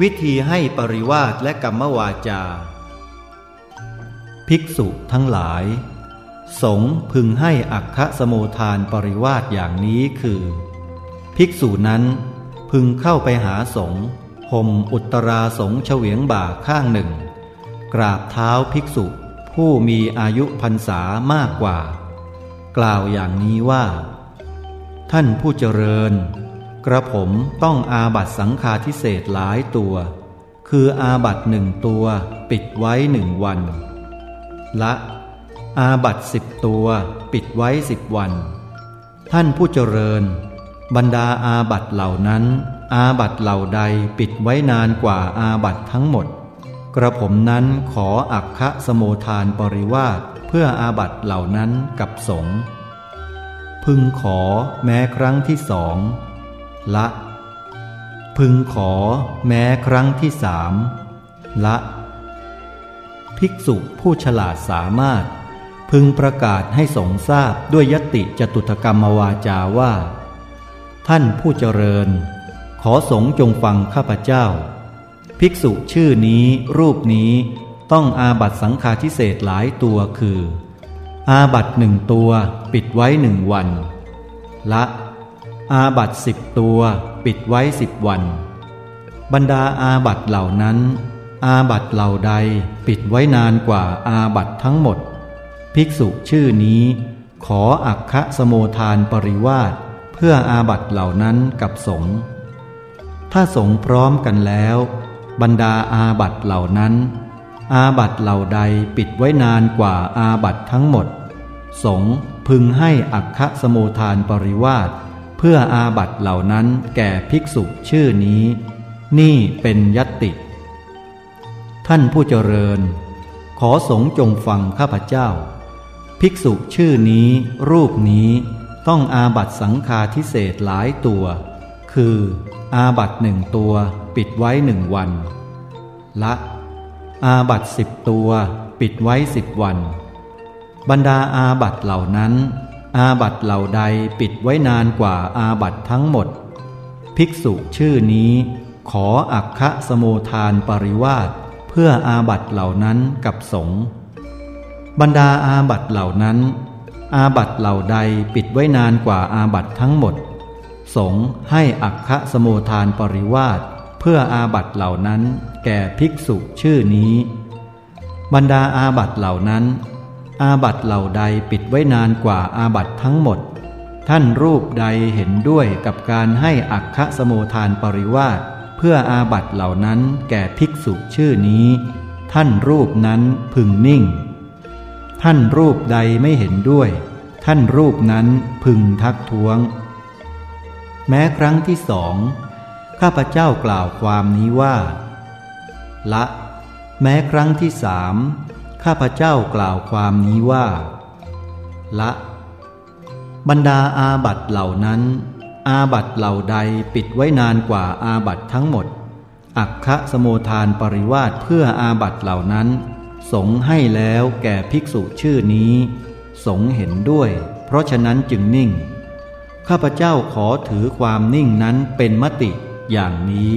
วิธีให้ปริวาสและกรรมวาจา ภิกษุทั้งหลาย สงพึงให้อักขสโมทานปริวาสอย่างนี้คือ ภิกษุนั้นพึงเข้าไปหาสงห่มอุตราสงเฉวียงบ่าข้างหนึ่ง กราบเท้าภิกษุผู้มีอายุพรรษามากกว่า กล่าวอย่างนี้ว่า ท่านผู้เจริญ กระผมต้องอาบัตสังฆาทิเศษหลายตัว คืออาบัตหนึ่งตัวปิดไว้หนึ่งวัน ละ อาบัตสิบตัวปิดไว้สิบวัน ท่านผู้เจริญ บรรดาอาบัตเหล่านั้น อาบัตเหล่าใดปิดไว้นานกว่าอาบัตทั้งหมด กระผมนั้นขออักคะสโมทานปริวาสเพื่ออาบัตเหล่านั้นกับสงฆ์พึงขอแม้ครั้งที่สอง ละ พึงขอแม้ครั้งที่สามละ ภิกษุผู้ฉลาดสามารถ พึงประกาศให้สงทราบด้วยยติจตุถกรรมวาจาว่า ท่านผู้เจริญ ขอสงจงฟังข้าพเจ้า ภิกษุชื่อนี้รูปนี้ต้องอาบัตสังฆาทิเศษหลายตัวคือ อาบัตหนึ่งตัวปิดไว้หนึ่งวัน ละ อาบัตสิบตัวปิดไว้สิบวัน บรรดาอาบัตเหล่านั้น อาบัตเหล่าใดปิดไว้นานกว่าอาบัตทั้งหมด ภิกษุชื่อนี้ ขออักคะสโมทานปริวาสเพื่ออาบัตเหล่านั้นกับสงฆ์ถ้าสงฆ์พร้อมกันแล้ว บรรดาอาบัตเหล่านั้น อาบัตเหล่าใดปิดไว้นานกว่าอาบัตทั้งหมด สงพึงให้อักคะสโมทานปริวาส เพื่ออาบัตเหล่านั้นแก่ภิกษุชื่อนี้ นี่เป็นยตติ ท่านผู้เจริญ ขอสงจงฟังข้าพเจ้า ภิกษุชื่อนี้ รูปนี้ต้องอาบัตสังฆาทิเศษหลายตัว คืออาบัตหนึ่งตัวปิดไว้หนึ่งวัน ละ อาบัตสิบตัวปิดไว้สิบวัน บรรดาอาบัตเหล่านั้น อาบัตเหล่าใดปิดไว้นานกว่าอาบัตทั้งหมด ภิกษุชื่อนี้ขออักคะสโมทานปริวาสเพื่ออาบัตเหล่านั้นกับสงฆ์บรรดาอาบัติเหล่านั้น อาบัติเหล่าใดปิดไว้นานกว่าอาบัติทั้งหมด สงฆ์ให้อัคฆสโมธานปริวาสเพื่ออาบัติเหล่านั้นแก่ภิกษุชื่อนี้ บรรดาอาบัติเหล่านั้น อาบัติเหล่าใดปิดไว้นานกว่าอาบัติทั้งหมด ท่านรูปใดเห็นด้วยกับการให้อัคฆสโมธานปริวาสเพื่ออาบัติเหล่านั้นแก่ภิกษุชื่อนี้ ท่านรูปนั้นพึงนิ่ง ท่านรูปใดไม่เห็นด้วย ท่านรูปนั้นพึงทักท้วง แม้ครั้งที่สองข้าพเจ้ากล่าวความนี้ว่า ละ แม้ครั้งที่สาม ข้าพเจ้ากล่าวความนี้ว่า ละ บรรดาอาบัตเหล่านั้น อาบัตเหล่าใดปิดไว้นานกว่าอาบัตทั้งหมด อักคะสโมทานปริวาสเพื่ออาบัตเหล่านั้น สงให้แล้วแก่ภิกษุชื่อนี้ สงเห็นด้วย เพราะฉะนั้นจึงนิ่ง ข้าพเจ้าขอถือความนิ่งนั้นเป็นมติอย่างนี้